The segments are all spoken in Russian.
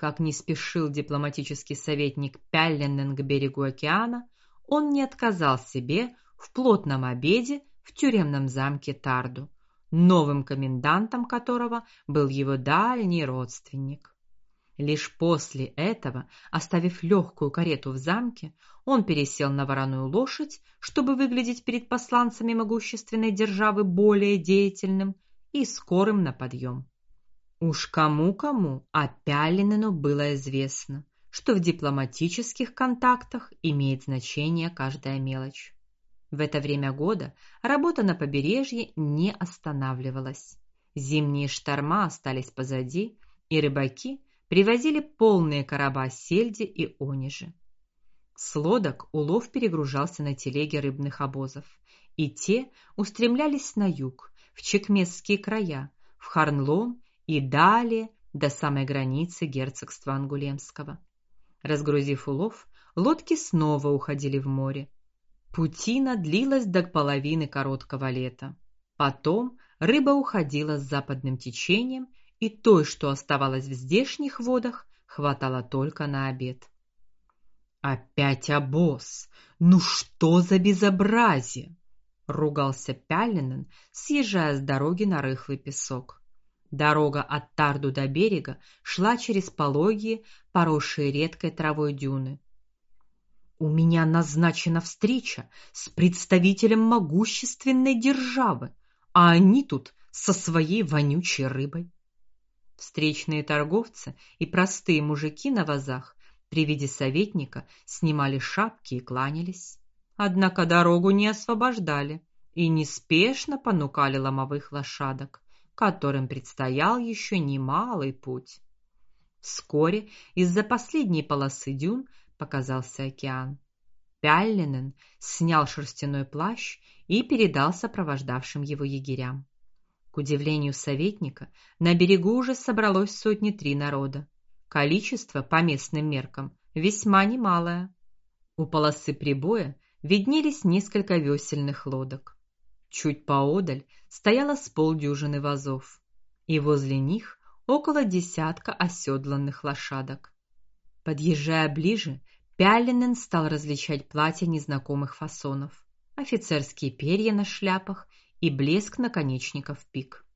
Как не спешил дипломатический советник Пялленен к берегу океана, он не отказал себе в плотном обеде в тюремном замке Тарду, новым комендантом которого был его дальний родственник. Лишь после этого, оставив легкую карету в замке, он пересел на вороную лошадь, чтобы выглядеть перед посланцами могущественной державы более деятельным и скорым на подъем. Уж кому-кому, а Пялинину было известно, что в дипломатических контактах имеет значение каждая мелочь. В это время года работа на побережье не останавливалась. Зимние шторма остались позади, и рыбаки привозили полные короба сельди и онежи. С лодок улов перегружался на телеги рыбных обозов, и те устремлялись на юг, в чекмесские края, в Харнлон и далее до самой границы герцогства Ангулемского. Разгрузив улов, лодки снова уходили в море. Путина длилась до половины короткого лета. Потом рыба уходила с западным течением, и той, что оставалось в здешних водах, хватало только на обед. Опять обоз. Ну что за безобразие, ругался Пялинин, съезжая с дороги на рыхлый песок. Дорога от Тарду до берега шла через пологие, поросшие редкой травой дюны. У меня назначена встреча с представителем могущественной державы, а они тут со своей вонючей рыбой. Встречные торговцы и простые мужики на вазах при виде советника снимали шапки и кланялись. Однако дорогу не освобождали и неспешно понукали ломовых лошадок которым предстоял еще немалый путь. Вскоре из-за последней полосы дюн показался океан. Пяллинен снял шерстяной плащ и передал сопровождавшим его егерям. К удивлению советника, на берегу уже собралось сотни три народа. Количество по местным меркам весьма немалое. У полосы прибоя виднелись несколько весельных лодок. Чуть поодаль стояло с полдюжины вазов, и возле них около десятка оседланных лошадок. Подъезжая ближе, Пялинен стал различать платья незнакомых фасонов, офицерские перья на шляпах и блеск наконечников пик.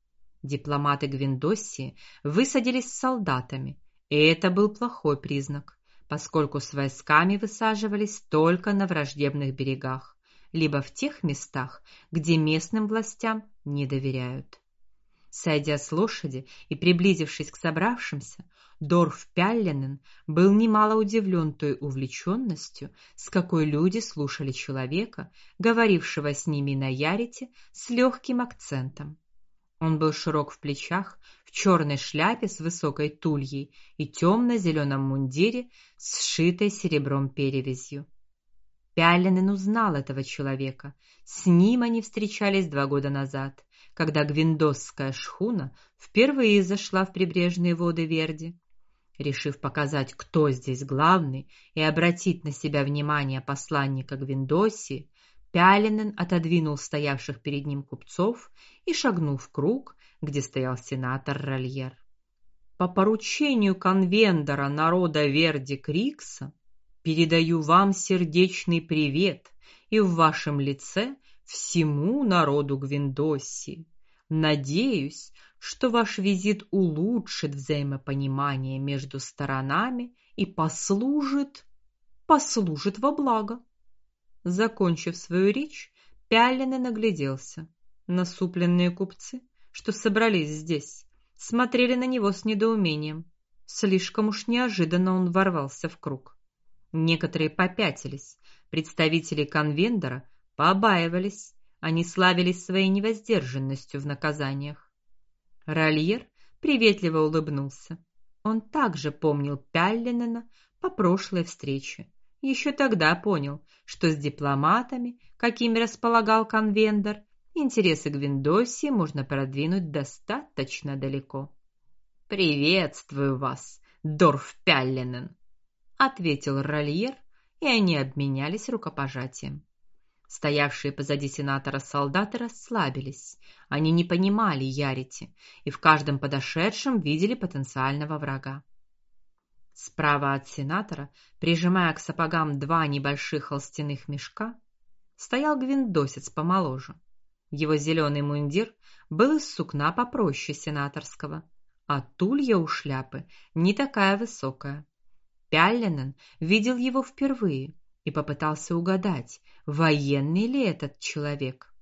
Дипломаты Гвиндоссии высадились с солдатами, и это был плохой признак, поскольку с войсками высаживались только на враждебных берегах либо в тех местах, где местным властям не доверяют. Сойдя с лошади и приблизившись к собравшимся, Дорф Пялленен был немало удивлен той увлеченностью, с какой люди слушали человека, говорившего с ними на ярите с легким акцентом. Он был широк в плечах, в черной шляпе с высокой тульей и темно зеленом мундире сшитой серебром перевязью. Пялинин узнал этого человека. С ним они встречались два года назад, когда гвиндосская шхуна впервые зашла в прибрежные воды Верди. Решив показать, кто здесь главный, и обратить на себя внимание посланника Гвиндосии, Пялинин отодвинул стоявших перед ним купцов и шагнул в круг, где стоял сенатор Рольер. По поручению конвендора народа Верди Крикса Передаю вам сердечный привет и в вашем лице всему народу Гвиндосии. Надеюсь, что ваш визит улучшит взаимопонимание между сторонами и послужит послужит во благо. Закончив свою речь, Пялин нагляделся. Насупленные купцы, что собрались здесь, смотрели на него с недоумением. Слишком уж неожиданно он ворвался в круг. Некоторые попятились, представители конвендора побаивались, они славились своей невоздержанностью в наказаниях. Рольер приветливо улыбнулся. Он также помнил Пяллинена по прошлой встрече. Еще тогда понял, что с дипломатами, какими располагал конвендор, интересы Гвиндосии можно продвинуть достаточно далеко. Приветствую вас, Дорф Пяллинен ответил Рольер, и они обменялись рукопожатием. Стоявшие позади сенатора солдаты расслабились. Они не понимали Ярити и в каждом подошедшем видели потенциального врага. Справа от сенатора, прижимая к сапогам два небольших холстяных мешка, стоял гвиндосец помоложе. Его зеленый мундир был из сукна попроще сенаторского, а тулья у шляпы не такая высокая. Пялленен видел его впервые и попытался угадать, военный ли этот человек.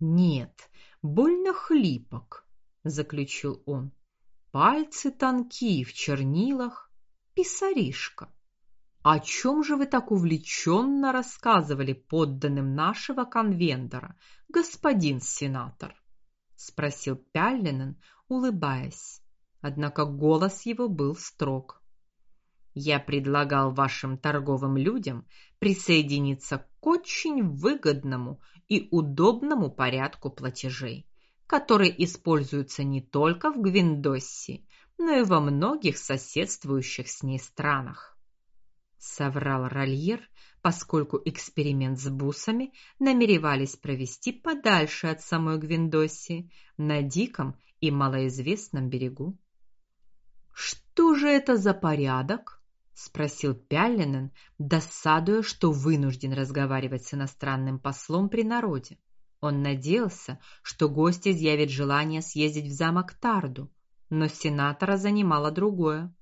Нет, больно хлипок, заключил он. Пальцы тонкие в чернилах, писаришка. О чем же вы так увлеченно рассказывали подданным нашего конвендора, господин сенатор? спросил Пялленен, улыбаясь. Однако голос его был строг. Я предлагал вашим торговым людям присоединиться к очень выгодному и удобному порядку платежей, который используется не только в Гвиндоссии, но и во многих соседствующих с ней странах. Соврал Рольер, поскольку эксперимент с бусами намеревались провести подальше от самой Гвиндоссии, на диком и малоизвестном берегу. Что же это за порядок? Спросил Пялленен, досадуя, что вынужден разговаривать с иностранным послом при народе. Он надеялся, что гость изъявит желание съездить в замок Тарду, но сенатора занимало другое.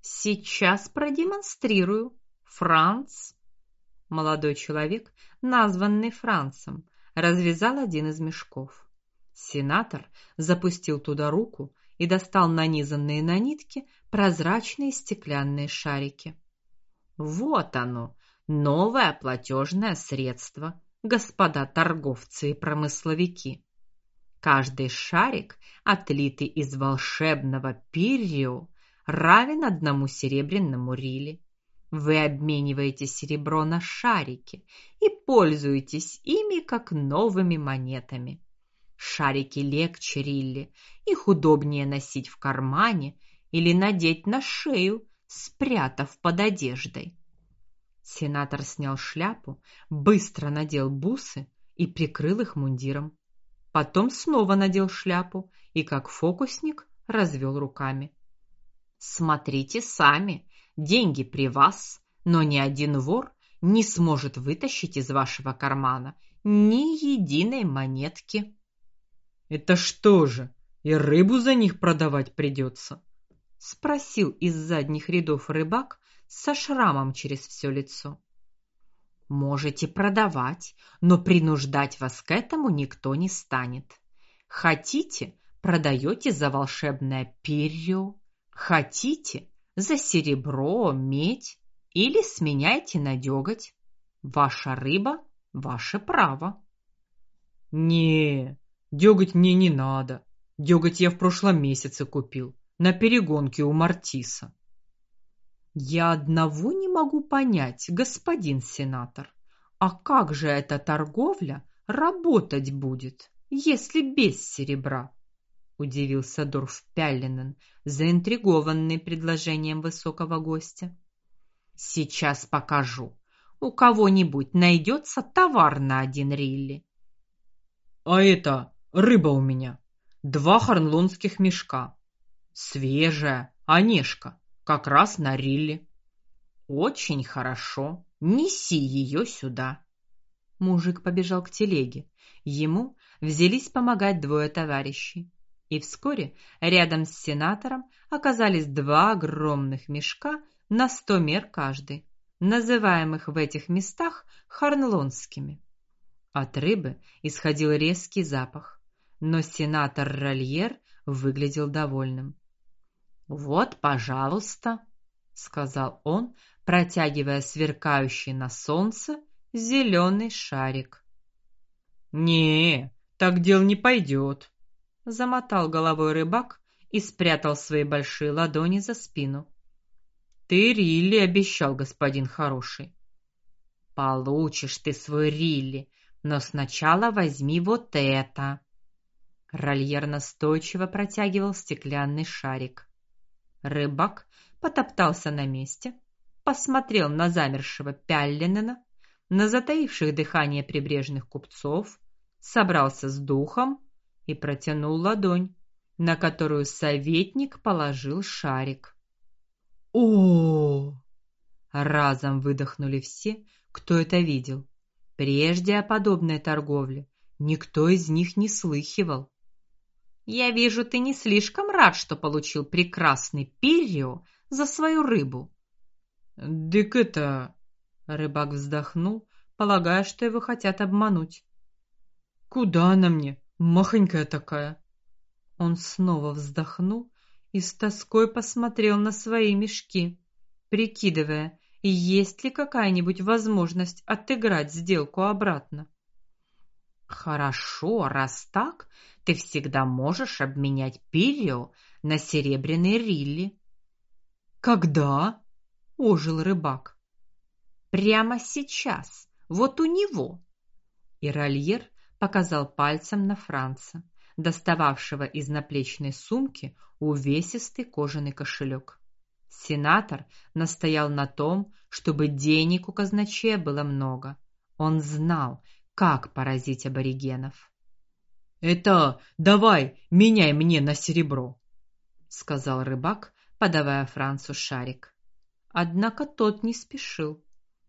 Сейчас продемонстрирую. Франц, молодой человек, названный Францем, развязал один из мешков. Сенатор запустил туда руку и достал нанизанные на нитки прозрачные стеклянные шарики. Вот оно, новое платежное средство, господа торговцы и промысловики. Каждый шарик, отлитый из волшебного пиррио, равен одному серебряному рили. Вы обмениваете серебро на шарики и пользуетесь ими как новыми монетами. Шарики легче рилли, их удобнее носить в кармане или надеть на шею, спрятав под одеждой. Сенатор снял шляпу, быстро надел бусы и прикрыл их мундиром. Потом снова надел шляпу и как фокусник развел руками. Смотрите сами, деньги при вас, но ни один вор не сможет вытащить из вашего кармана ни единой монетки. Это что же, и рыбу за них продавать придется? спросил из задних рядов рыбак со шрамом через все лицо. Можете продавать, но принуждать вас к этому никто не станет. Хотите, продаете за волшебное перьё, хотите за серебро, медь или сменяйте на дёготь. Ваша рыба ваше право. Не, дёготь мне не надо. Дёготь я в прошлом месяце купил на перегонке у Мартиса. Я одного не могу понять, господин сенатор. А как же эта торговля работать будет, если без серебра? удивился Дорф Пялленен, заинтригованный предложением высокого гостя. Сейчас покажу. У кого-нибудь найдется товар на один рилли. А это рыба у меня. Два харнлонских мешка. Свежая, онежка как раз на рилле. Очень хорошо. Неси ее сюда. Мужик побежал к телеге. Ему взялись помогать двое товарищей. И вскоре рядом с сенатором оказались два огромных мешка на сто мер каждый, называемых в этих местах харнлонскими. От рыбы исходил резкий запах, но сенатор Рольер выглядел довольным. Вот, пожалуйста, сказал он, протягивая сверкающий на солнце зеленый шарик. Не, так дел не пойдет, замотал головой рыбак и спрятал свои большие ладони за спину. Ты Рилли обещал, господин хороший. Получишь ты свой Рилли, но сначала возьми вот это. Рольер настойчиво протягивал стеклянный шарик. Рыбак потоптался на месте, посмотрел на замершего Пялленена, на затаивших дыхание прибрежных купцов, собрался с духом и протянул ладонь, на которую советник положил шарик. О! Разом выдохнули все, кто это видел. Прежде о подобной торговле никто из них не слыхивал. Я вижу, ты не слишком рад, что получил прекрасный перьё за свою рыбу. Дык это, рыбак вздохнул, полагая, что его хотят обмануть. Куда она мне, махонькая такая? Он снова вздохнул и с тоской посмотрел на свои мешки, прикидывая, есть ли какая-нибудь возможность отыграть сделку обратно. Хорошо, раз так, ты всегда можешь обменять перьё на серебряные рилли. Когда? ожил рыбак. Прямо сейчас. Вот у него. И Рольер показал пальцем на Франца, достававшего из наплечной сумки увесистый кожаный кошелек. Сенатор настоял на том, чтобы денег у казначея было много. Он знал, как поразить аборигенов. Это давай, меняй мне на серебро, сказал рыбак, подавая Францу шарик. Однако тот не спешил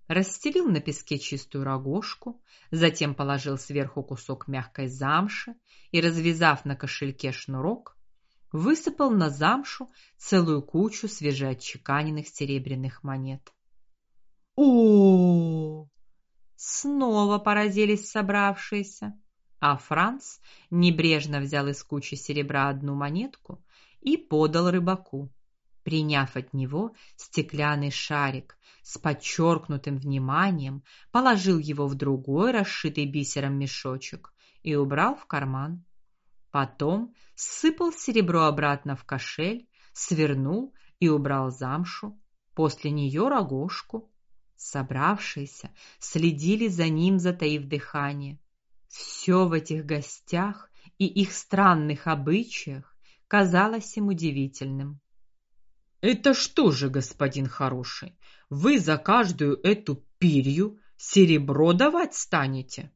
расстелил на песке чистую рогожку, затем положил сверху кусок мягкой замши и, развязав на кошельке шнурок, высыпал на замшу целую кучу свежеотчеканенных серебряных монет. О! Снова поразились собравшиеся, а Франц небрежно взял из кучи серебра одну монетку и подал рыбаку, приняв от него стеклянный шарик, с подчеркнутым вниманием положил его в другой расшитый бисером мешочек и убрал в карман. Потом сыпал серебро обратно в кошель, свернул и убрал замшу, после нее рогожку. Собравшиеся следили за ним, затаив дыхание. Все в этих гостях и их странных обычаях казалось им удивительным. Это что же, господин хороший, вы за каждую эту пирью серебро давать станете?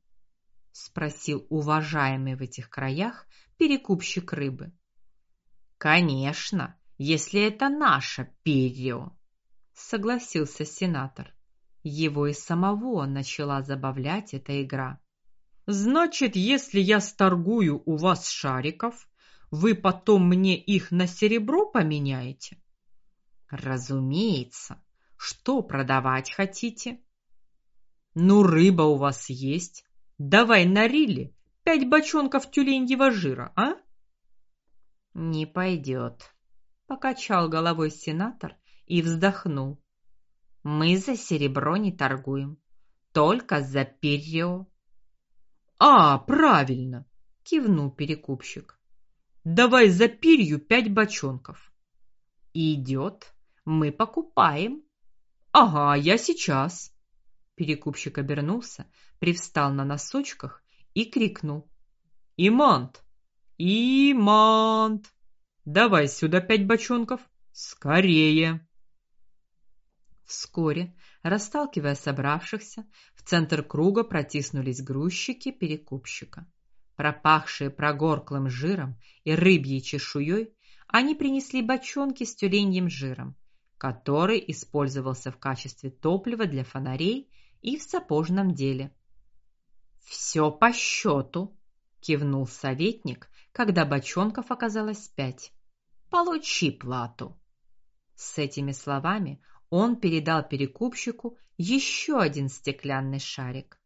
спросил уважаемый в этих краях перекупщик рыбы. Конечно, если это наше перьё, согласился сенатор. Его и самого начала забавлять эта игра. Значит, если я сторгую у вас шариков, вы потом мне их на серебро поменяете? Разумеется. Что продавать хотите? Ну, рыба у вас есть. Давай нарили пять бочонков тюленьего жира, а? Не пойдет. Покачал головой сенатор и вздохнул. Мы за серебро не торгуем, только за перьё. А, правильно, кивнул перекупщик. Давай за перью пять бочонков. Идет. Мы покупаем. Ага, я сейчас. Перекупщик обернулся, привстал на носочках и крикнул: "Имант! Имант! Давай сюда пять бочонков, скорее!" Вскоре, расталкивая собравшихся, в центр круга протиснулись грузчики перекупщика. Пропахшие прогорклым жиром и рыбьей чешуей, они принесли бочонки с тюленьим жиром, который использовался в качестве топлива для фонарей и в сапожном деле. Все по счету, кивнул советник, когда бочонков оказалось пять. Получи плату. С этими словами он передал перекупщику еще один стеклянный шарик.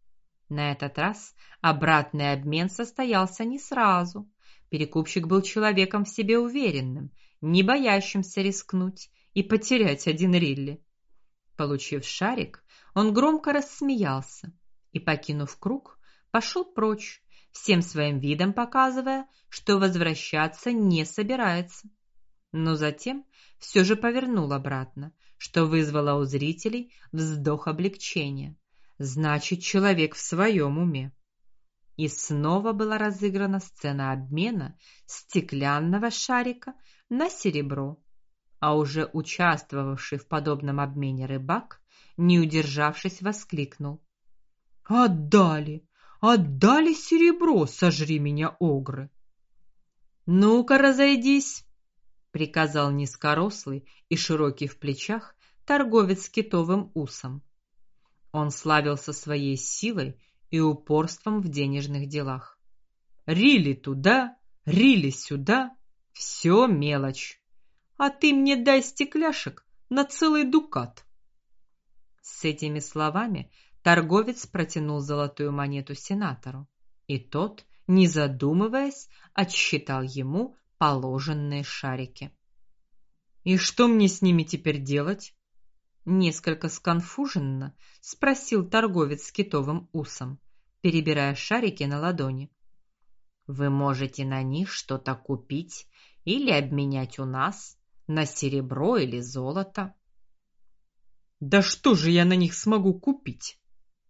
На этот раз обратный обмен состоялся не сразу. Перекупщик был человеком в себе уверенным, не боящимся рискнуть и потерять один рилли. Получив шарик, он громко рассмеялся и, покинув круг, пошел прочь, всем своим видом показывая, что возвращаться не собирается. Но затем все же повернул обратно, что вызвало у зрителей вздох облегчения. Значит, человек в своем уме. И снова была разыграна сцена обмена стеклянного шарика на серебро а уже участвовавший в подобном обмене рыбак, не удержавшись, воскликнул: "Отдали! Отдали серебро, сожри меня огры!" "Ну-ка, разойдись", приказал низкорослый и широкий в плечах торговец китовым усом. Он славился своей силой и упорством в денежных делах. Рили туда, рили сюда, все мелочь. А ты мне дай стекляшек на целый дукат. С этими словами торговец протянул золотую монету сенатору, и тот, не задумываясь, отсчитал ему положенные шарики. И что мне с ними теперь делать? Несколько сконфуженно спросил торговец с китовым усом, перебирая шарики на ладони. Вы можете на них что-то купить или обменять у нас на серебро или золото. Да что же я на них смогу купить?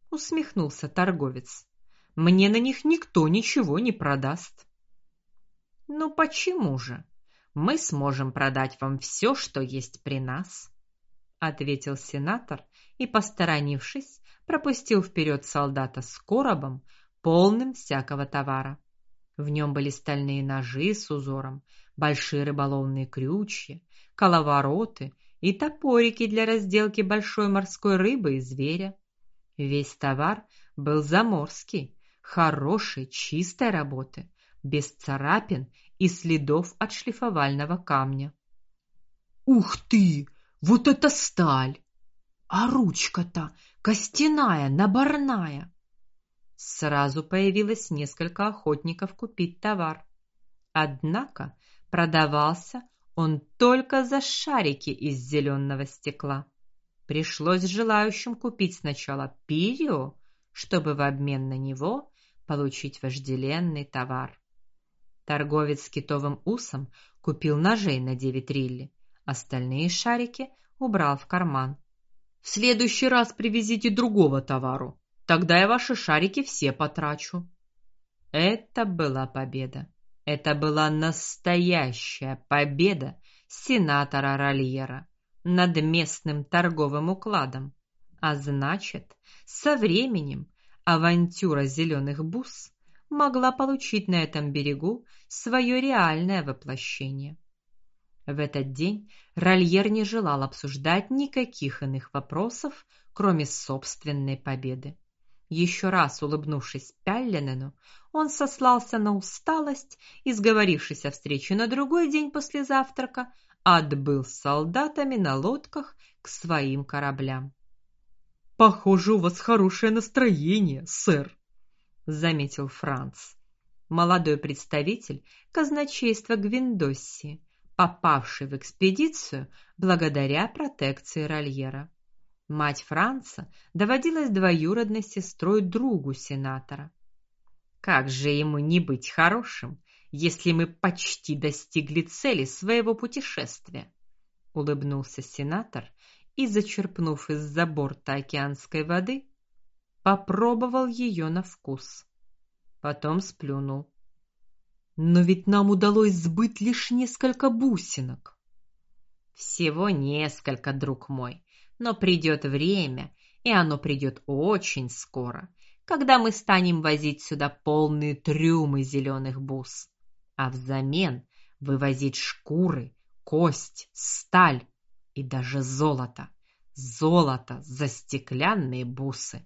усмехнулся торговец. Мне на них никто ничего не продаст. Ну почему же? Мы сможем продать вам все, что есть при нас ответил сенатор и, посторонившись, пропустил вперед солдата с коробом, полным всякого товара. В нем были стальные ножи с узором, большие рыболовные крючья, коловороты и топорики для разделки большой морской рыбы и зверя. Весь товар был заморский, хорошей, чистой работы, без царапин и следов от шлифовального камня. Ух ты, вот это сталь! А ручка-то костяная, наборная. Сразу появилось несколько охотников купить товар. Однако продавался он только за шарики из зеленого стекла. Пришлось желающим купить сначала пирио, чтобы в обмен на него получить вожделенный товар. Торговец с китовым усом купил ножей на девять рилли Остальные шарики убрал в карман. В следующий раз привезите другого товару, тогда я ваши шарики все потрачу. Это была победа. Это была настоящая победа сенатора Рольера над местным торговым укладом. А значит, со временем авантюра зеленых бус могла получить на этом берегу свое реальное воплощение. В этот день Рольер не желал обсуждать никаких иных вопросов, кроме собственной победы. Еще раз улыбнувшись Пялленену, он сослался на усталость и, сговорившись о встрече на другой день после завтрака, отбыл с солдатами на лодках к своим кораблям. Похоже, у вас хорошее настроение, сэр, заметил Франц, молодой представитель казначейства Гвиндоссии попавший в экспедицию благодаря протекции Рольера. Мать Франца доводилась двоюродной сестрой другу сенатора. Как же ему не быть хорошим, если мы почти достигли цели своего путешествия? улыбнулся сенатор и, зачерпнув из-за борта океанской воды, попробовал ее на вкус. Потом сплюнул. Но ведь нам удалось сбыть лишь несколько бусинок. Всего несколько, друг мой. Но придет время, и оно придет очень скоро, когда мы станем возить сюда полные трюмы зеленых бус, а взамен вывозить шкуры, кость, сталь и даже золото. Золото за стеклянные бусы.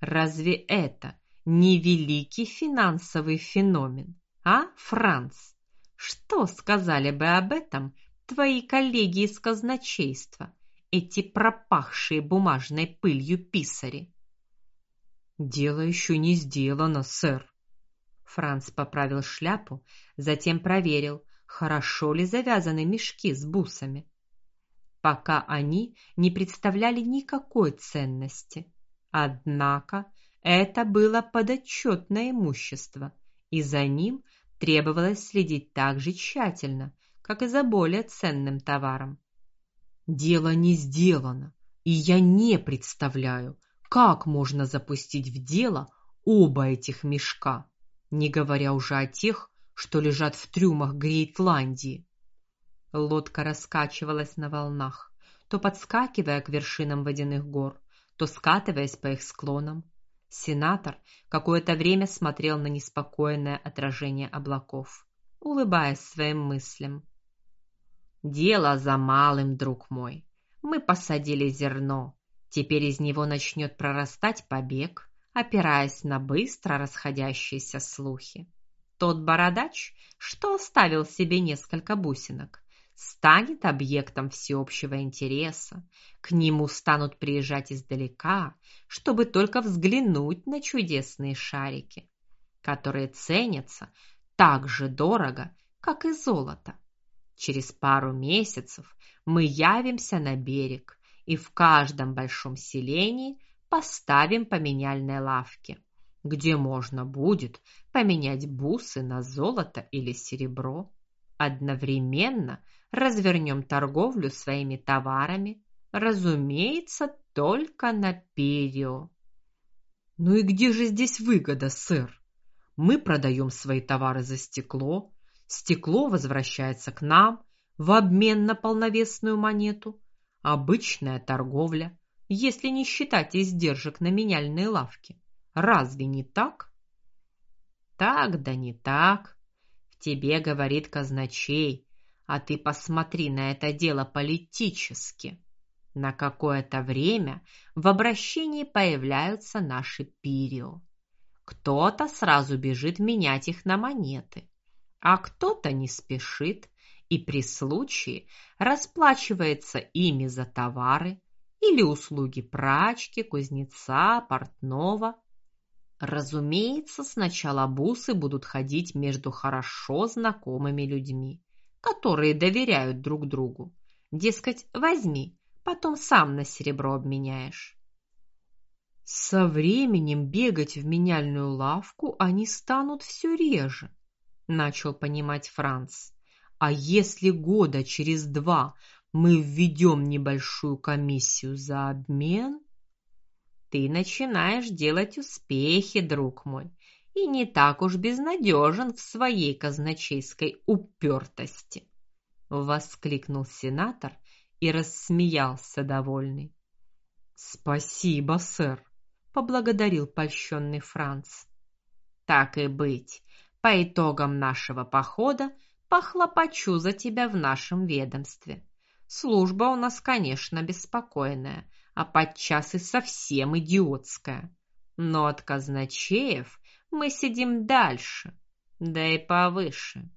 Разве это не великий финансовый феномен? А, Франц, что сказали бы об этом твои коллеги из казначейства, эти пропахшие бумажной пылью писари? Дело еще не сделано, сэр. Франц поправил шляпу, затем проверил, хорошо ли завязаны мешки с бусами. Пока они не представляли никакой ценности. Однако это было подотчетное имущество, и за ним требовалось следить так же тщательно, как и за более ценным товаром. Дело не сделано, и я не представляю, как можно запустить в дело оба этих мешка, не говоря уже о тех, что лежат в трюмах Грейтландии. Лодка раскачивалась на волнах, то подскакивая к вершинам водяных гор, то скатываясь по их склонам. Сенатор какое-то время смотрел на неспокойное отражение облаков, улыбаясь своим мыслям. Дело за малым, друг мой. Мы посадили зерно. Теперь из него начнет прорастать побег, опираясь на быстро расходящиеся слухи. Тот бородач, что оставил себе несколько бусинок, станет объектом всеобщего интереса. К нему станут приезжать издалека, чтобы только взглянуть на чудесные шарики, которые ценятся так же дорого, как и золото. Через пару месяцев мы явимся на берег и в каждом большом селении поставим поменяльные лавки, где можно будет поменять бусы на золото или серебро. Одновременно развернем торговлю своими товарами, разумеется, только на перио. Ну и где же здесь выгода, сэр? Мы продаем свои товары за стекло, Стекло возвращается к нам в обмен на полновесную монету. Обычная торговля, если не считать издержек на меняльные лавки. Разве не так? Так да не так. В тебе говорит казначей, а ты посмотри на это дело политически. На какое-то время в обращении появляются наши пирио. Кто-то сразу бежит менять их на монеты а кто-то не спешит и при случае расплачивается ими за товары или услуги прачки, кузнеца, портного. Разумеется, сначала бусы будут ходить между хорошо знакомыми людьми, которые доверяют друг другу. Дескать, возьми, потом сам на серебро обменяешь. Со временем бегать в меняльную лавку они станут все реже начал понимать Франц. А если года через два мы введем небольшую комиссию за обмен, ты начинаешь делать успехи, друг мой, и не так уж безнадежен в своей казначейской упертости, воскликнул сенатор и рассмеялся довольный. Спасибо, сэр, поблагодарил польщенный Франц. Так и быть. По итогам нашего похода похлопочу за тебя в нашем ведомстве. Служба у нас, конечно, беспокойная, а подчас и совсем идиотская. Но от казначеев мы сидим дальше, да и повыше.